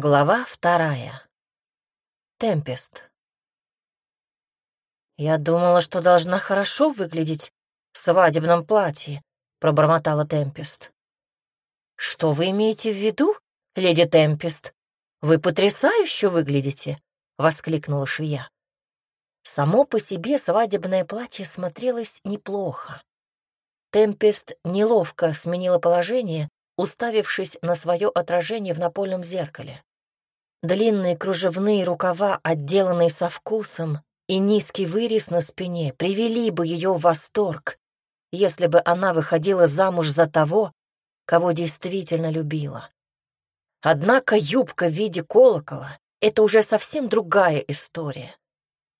Глава вторая. Темпест. «Я думала, что должна хорошо выглядеть в свадебном платье», — пробормотала Темпест. «Что вы имеете в виду, леди Темпест? Вы потрясающе выглядите!» — воскликнула швея. Само по себе свадебное платье смотрелось неплохо. Темпест неловко сменила положение, уставившись на свое отражение в напольном зеркале. Длинные кружевные рукава, отделанные со вкусом, и низкий вырез на спине привели бы ее в восторг, если бы она выходила замуж за того, кого действительно любила. Однако юбка в виде колокола — это уже совсем другая история.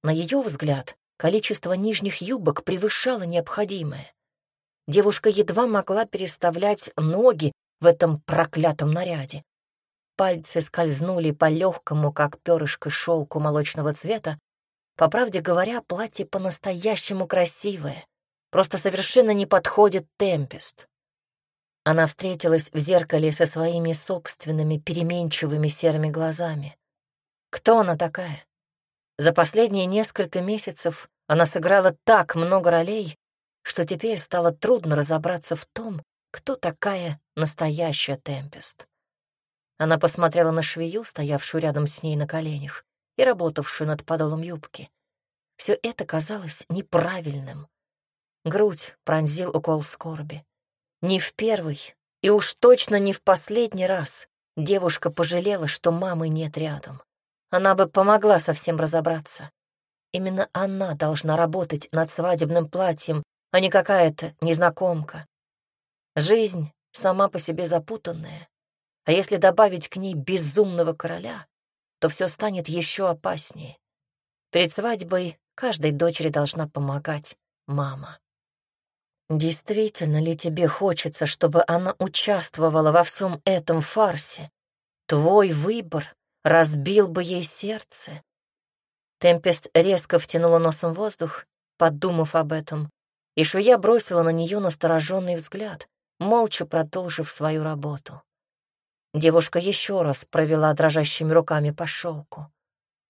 На ее взгляд, количество нижних юбок превышало необходимое. Девушка едва могла переставлять ноги в этом проклятом наряде. Пальцы скользнули по легкому, как перышко шелку молочного цвета. По правде говоря, платье по-настоящему красивое, просто совершенно не подходит Темпест. Она встретилась в зеркале со своими собственными переменчивыми серыми глазами. Кто она такая? За последние несколько месяцев она сыграла так много ролей, что теперь стало трудно разобраться в том, кто такая настоящая Темпест. Она посмотрела на швею, стоявшую рядом с ней на коленях, и работавшую над подолом юбки. Все это казалось неправильным. Грудь пронзил укол скорби. Не в первый и уж точно не в последний раз девушка пожалела, что мамы нет рядом. Она бы помогла совсем разобраться. Именно она должна работать над свадебным платьем, а не какая-то незнакомка. Жизнь сама по себе запутанная, а если добавить к ней безумного короля, то все станет еще опаснее. Перед свадьбой каждой дочери должна помогать мама. Действительно ли тебе хочется, чтобы она участвовала во всем этом фарсе? Твой выбор разбил бы ей сердце. Темпест резко втянула носом воздух, подумав об этом, и швея бросила на нее настороженный взгляд, молча продолжив свою работу. Девушка еще раз провела дрожащими руками по шелку.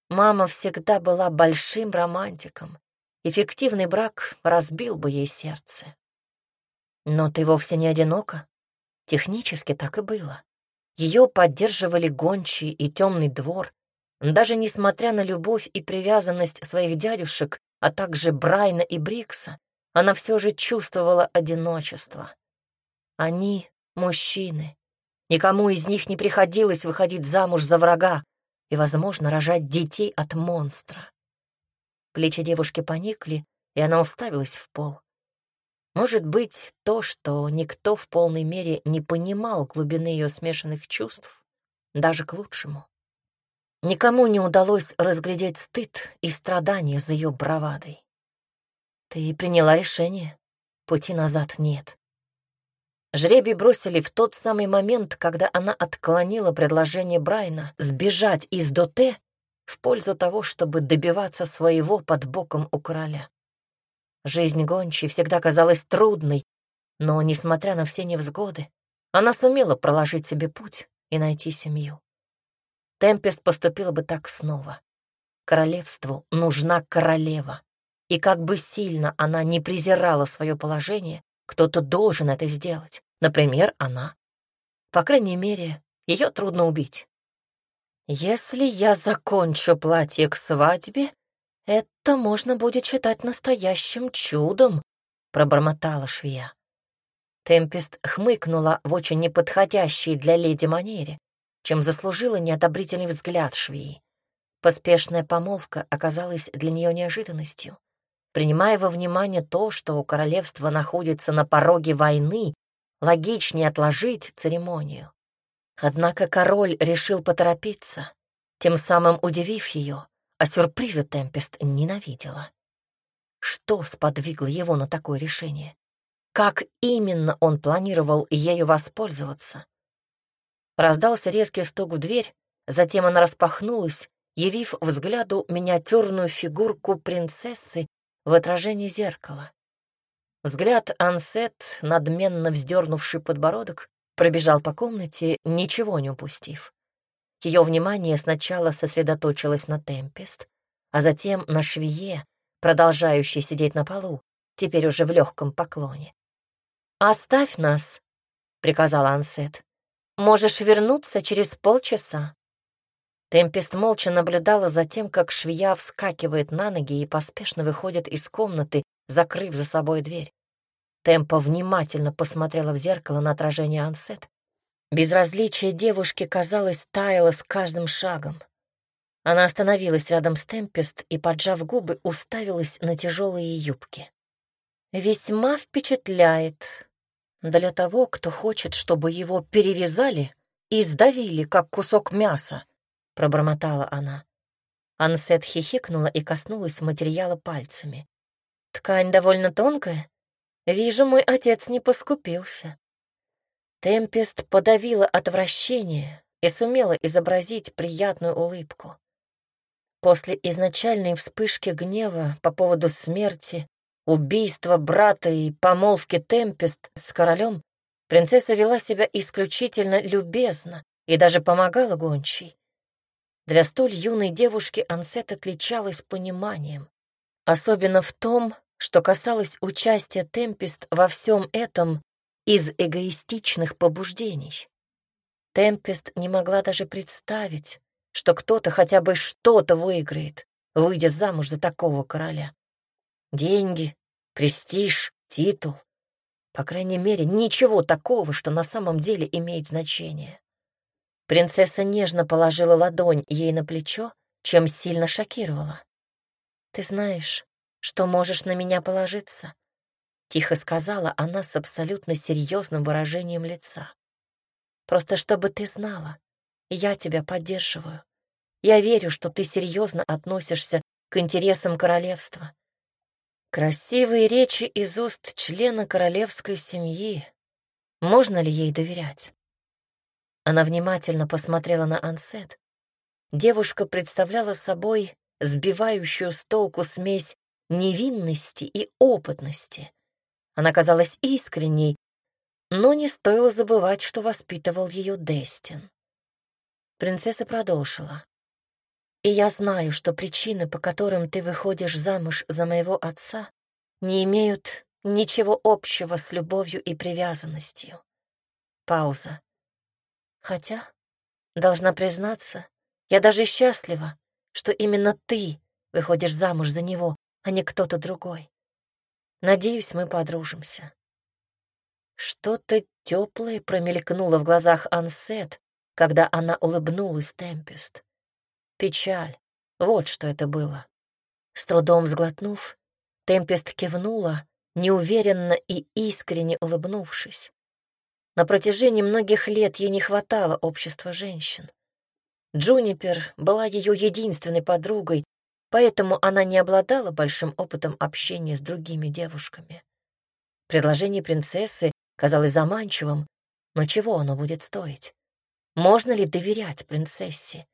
Мама всегда была большим романтиком. Эффективный брак разбил бы ей сердце. Но ты вовсе не одинока. Технически так и было. Ее поддерживали гончие и темный двор. Даже несмотря на любовь и привязанность своих дядюшек, а также Брайна и Брикса, она все же чувствовала одиночество. Они — мужчины, Никому из них не приходилось выходить замуж за врага и, возможно, рожать детей от монстра. Плечи девушки поникли, и она уставилась в пол. Может быть, то, что никто в полной мере не понимал глубины ее смешанных чувств, даже к лучшему. Никому не удалось разглядеть стыд и страдания за ее бравадой. Ты приняла решение, пути назад нет. Жребий бросили в тот самый момент, когда она отклонила предложение Брайна сбежать из Доте в пользу того, чтобы добиваться своего под боком у короля. Жизнь гончей всегда казалась трудной, но, несмотря на все невзгоды, она сумела проложить себе путь и найти семью. Темпест поступила бы так снова. Королевству нужна королева, и как бы сильно она не презирала свое положение, кто-то должен это сделать. Например, она. По крайней мере, ее трудно убить. Если я закончу платье к свадьбе, это можно будет считать настоящим чудом, пробормотала швея. Темпест хмыкнула в очень неподходящей для леди манере, чем заслужила неодобрительный взгляд швеи. Поспешная помолвка оказалась для нее неожиданностью. Принимая во внимание то, что у королевства находится на пороге войны, логичнее отложить церемонию. Однако король решил поторопиться, тем самым удивив ее, а сюрприза Темпест ненавидела. Что сподвигло его на такое решение? Как именно он планировал ею воспользоваться? Раздался резкий стук в дверь, затем она распахнулась, явив взгляду миниатюрную фигурку принцессы в отражении зеркала. Взгляд Ансет, надменно вздернувший подбородок, пробежал по комнате, ничего не упустив. Ее внимание сначала сосредоточилось на Темпест, а затем на швее, продолжающей сидеть на полу, теперь уже в легком поклоне. «Оставь нас», — приказала Ансет. «Можешь вернуться через полчаса». Темпест молча наблюдала за тем, как швея вскакивает на ноги и поспешно выходит из комнаты, закрыв за собой дверь. Темпа внимательно посмотрела в зеркало на отражение Ансет. Безразличие девушки, казалось, таяло с каждым шагом. Она остановилась рядом с Темпест и, поджав губы, уставилась на тяжелые юбки. «Весьма впечатляет для того, кто хочет, чтобы его перевязали и сдавили, как кусок мяса», — пробормотала она. Ансет хихикнула и коснулась материала пальцами. «Ткань довольно тонкая. Вижу, мой отец не поскупился». Темпест подавила отвращение и сумела изобразить приятную улыбку. После изначальной вспышки гнева по поводу смерти, убийства брата и помолвки Темпест с королем, принцесса вела себя исключительно любезно и даже помогала гончей. Для столь юной девушки Ансет отличалась пониманием, особенно в том, что касалось участия Темпест во всем этом из эгоистичных побуждений. Темпест не могла даже представить, что кто-то хотя бы что-то выиграет, выйдя замуж за такого короля. Деньги, престиж, титул. По крайней мере, ничего такого, что на самом деле имеет значение. Принцесса нежно положила ладонь ей на плечо, чем сильно шокировала. «Ты знаешь, что можешь на меня положиться. — тихо сказала она с абсолютно серьезным выражением лица. «Просто чтобы ты знала, я тебя поддерживаю. Я верю, что ты серьезно относишься к интересам королевства. Красивые речи из уст члена королевской семьи. Можно ли ей доверять?» Она внимательно посмотрела на Ансет. Девушка представляла собой сбивающую с толку смесь невинности и опытности. Она казалась искренней, но не стоило забывать, что воспитывал ее Дестин. Принцесса продолжила. «И я знаю, что причины, по которым ты выходишь замуж за моего отца, не имеют ничего общего с любовью и привязанностью». Пауза. «Хотя, должна признаться, я даже счастлива, что именно ты выходишь замуж за него, а не кто-то другой. Надеюсь, мы подружимся. Что-то теплое промелькнуло в глазах Ансет, когда она улыбнулась Темпест. Печаль. Вот что это было. С трудом сглотнув, Темпест кивнула, неуверенно и искренне улыбнувшись. На протяжении многих лет ей не хватало общества женщин. Джунипер была ее единственной подругой, поэтому она не обладала большим опытом общения с другими девушками. Предложение принцессы казалось заманчивым, но чего оно будет стоить? Можно ли доверять принцессе?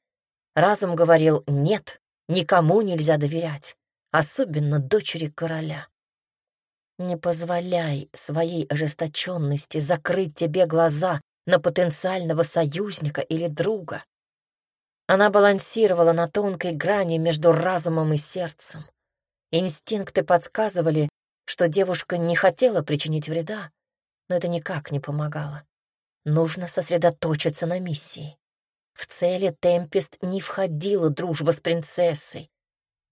Разум говорил «нет, никому нельзя доверять, особенно дочери короля». Не позволяй своей ожесточенности закрыть тебе глаза на потенциального союзника или друга. Она балансировала на тонкой грани между разумом и сердцем. Инстинкты подсказывали, что девушка не хотела причинить вреда, но это никак не помогало. Нужно сосредоточиться на миссии. В цели Темпест не входила дружба с принцессой,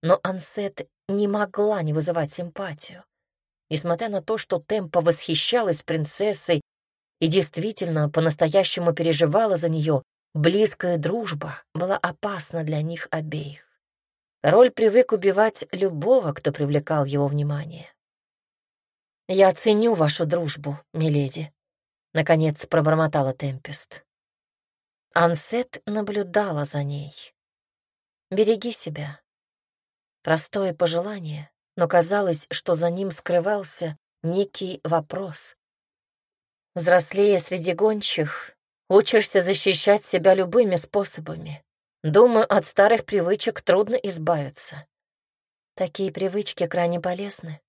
но Ансет не могла не вызывать симпатию. Несмотря на то, что Темпа восхищалась принцессой и действительно по-настоящему переживала за нее, Близкая дружба была опасна для них обеих. Король привык убивать любого, кто привлекал его внимание. «Я ценю вашу дружбу, миледи», — наконец пробормотала Темпест. Ансет наблюдала за ней. «Береги себя». Простое пожелание, но казалось, что за ним скрывался некий вопрос. Взрослея среди гончих, Учишься защищать себя любыми способами. Думаю, от старых привычек трудно избавиться. Такие привычки крайне полезны.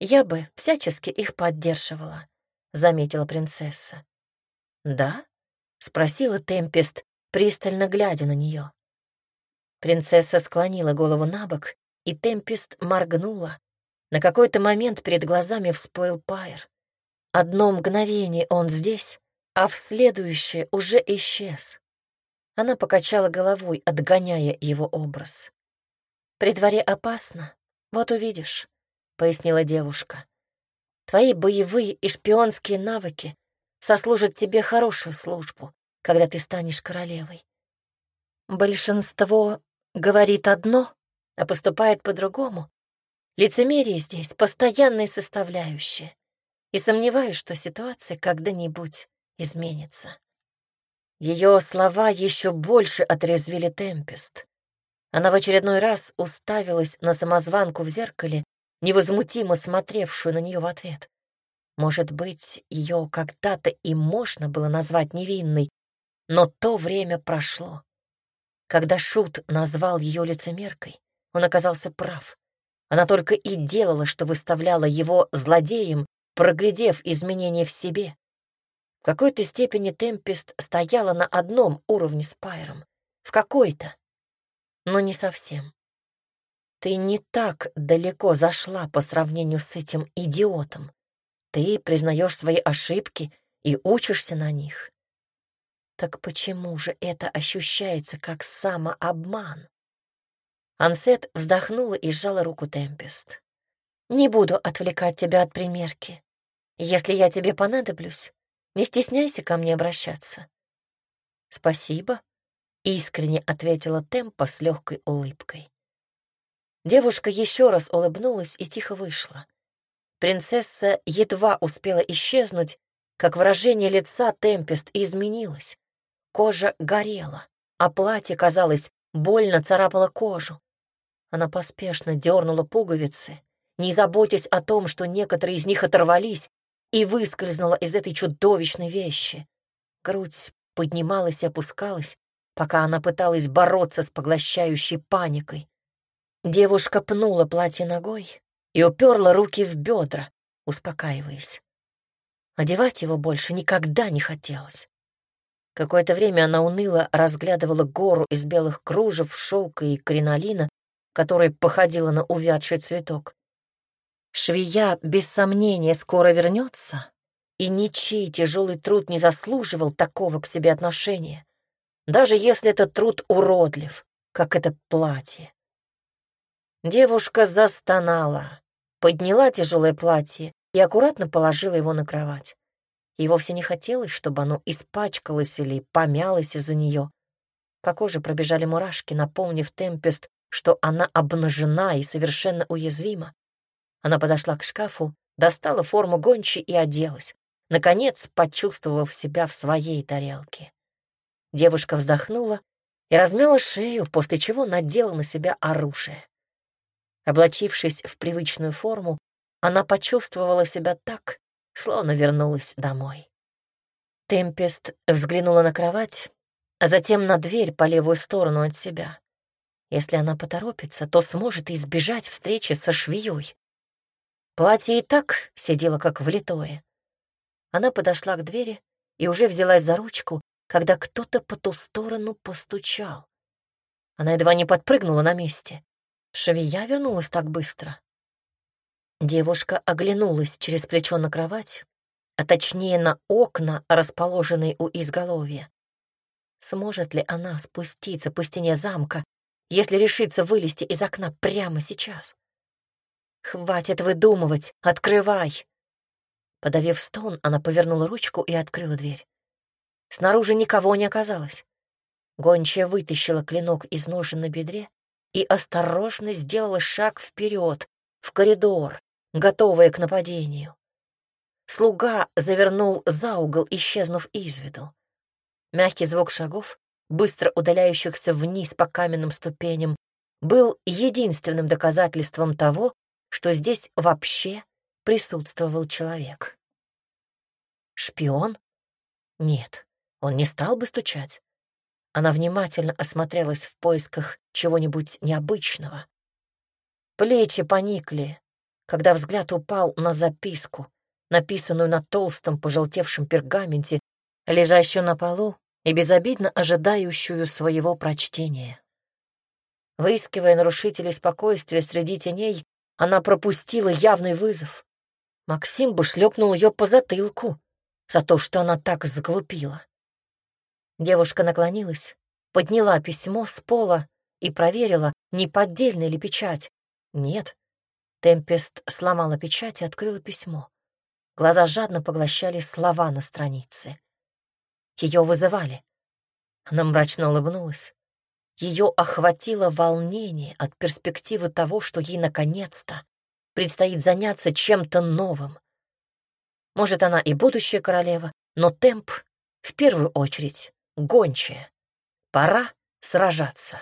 Я бы всячески их поддерживала, — заметила принцесса. «Да?» — спросила Темпест, пристально глядя на нее. Принцесса склонила голову на бок, и Темпест моргнула. На какой-то момент перед глазами всплыл Пайр. Одно мгновение он здесь, а в следующее уже исчез. Она покачала головой, отгоняя его образ. «При дворе опасно, вот увидишь», — пояснила девушка. «Твои боевые и шпионские навыки сослужат тебе хорошую службу, когда ты станешь королевой. Большинство говорит одно, а поступает по-другому. Лицемерие здесь — постоянная составляющая, и сомневаюсь, что ситуация когда-нибудь изменится. Ее слова еще больше отрезвили Темпест. Она в очередной раз уставилась на самозванку в зеркале, невозмутимо смотревшую на нее в ответ. Может быть, ее когда-то и можно было назвать невинной, но то время прошло. Когда Шут назвал ее лицемеркой, он оказался прав. Она только и делала, что выставляла его злодеем, проглядев изменения в себе. В какой-то степени Темпест стояла на одном уровне с Пайром. В какой-то. Но не совсем. Ты не так далеко зашла по сравнению с этим идиотом. Ты признаешь свои ошибки и учишься на них. Так почему же это ощущается как самообман? Ансет вздохнула и сжала руку Темпест. «Не буду отвлекать тебя от примерки. Если я тебе понадоблюсь, не стесняйся ко мне обращаться». «Спасибо», — искренне ответила Темпа с легкой улыбкой. Девушка еще раз улыбнулась и тихо вышла. Принцесса едва успела исчезнуть, как выражение лица Темпест изменилось. Кожа горела, а платье, казалось, больно царапало кожу. Она поспешно дернула пуговицы, не заботясь о том, что некоторые из них оторвались, и выскользнула из этой чудовищной вещи. Грудь поднималась и опускалась, пока она пыталась бороться с поглощающей паникой. Девушка пнула платье ногой и уперла руки в бедра, успокаиваясь. Одевать его больше никогда не хотелось. Какое-то время она уныло разглядывала гору из белых кружев, шелка и кринолина, которая походила на увядший цветок. Швея, без сомнения, скоро вернется, и ничей тяжелый труд не заслуживал такого к себе отношения, даже если этот труд уродлив, как это платье. Девушка застонала, подняла тяжелое платье и аккуратно положила его на кровать. И вовсе не хотелось, чтобы оно испачкалось или помялось из-за нее. По коже пробежали мурашки, напомнив Темпест, что она обнажена и совершенно уязвима. Она подошла к шкафу, достала форму гончи и оделась, наконец почувствовав себя в своей тарелке. Девушка вздохнула и размяла шею, после чего надела на себя оружие. Облачившись в привычную форму, она почувствовала себя так, словно вернулась домой. Темпест взглянула на кровать, а затем на дверь по левую сторону от себя. Если она поторопится, то сможет избежать встречи со швеей. Платье и так сидело как влитое. Она подошла к двери и уже взялась за ручку, когда кто-то по ту сторону постучал. Она едва не подпрыгнула на месте. Швея вернулась так быстро. Девушка оглянулась через плечо на кровать, а точнее на окна, расположенные у изголовья. Сможет ли она спуститься по стене замка, если решится вылезти из окна прямо сейчас? «Хватит выдумывать! Открывай!» Подавив стон, она повернула ручку и открыла дверь. Снаружи никого не оказалось. Гончая вытащила клинок из ножен на бедре и осторожно сделала шаг вперед, в коридор, готовая к нападению. Слуга завернул за угол, исчезнув из виду. Мягкий звук шагов, быстро удаляющихся вниз по каменным ступеням, был единственным доказательством того, что здесь вообще присутствовал человек. Шпион? Нет, он не стал бы стучать. Она внимательно осмотрелась в поисках чего-нибудь необычного. Плечи поникли, когда взгляд упал на записку, написанную на толстом пожелтевшем пергаменте, лежащую на полу и безобидно ожидающую своего прочтения. Выискивая нарушителей спокойствия среди теней, она пропустила явный вызов. Максим бы шлепнул ее по затылку за то, что она так заглупила. Девушка наклонилась, подняла письмо с пола и проверила, не поддельная ли печать. Нет. Темпест сломала печать и открыла письмо. Глаза жадно поглощали слова на странице. Ее вызывали. Она мрачно улыбнулась. Ее охватило волнение от перспективы того, что ей наконец-то предстоит заняться чем-то новым. Может, она и будущая королева, но темп в первую очередь гончая. Пора сражаться.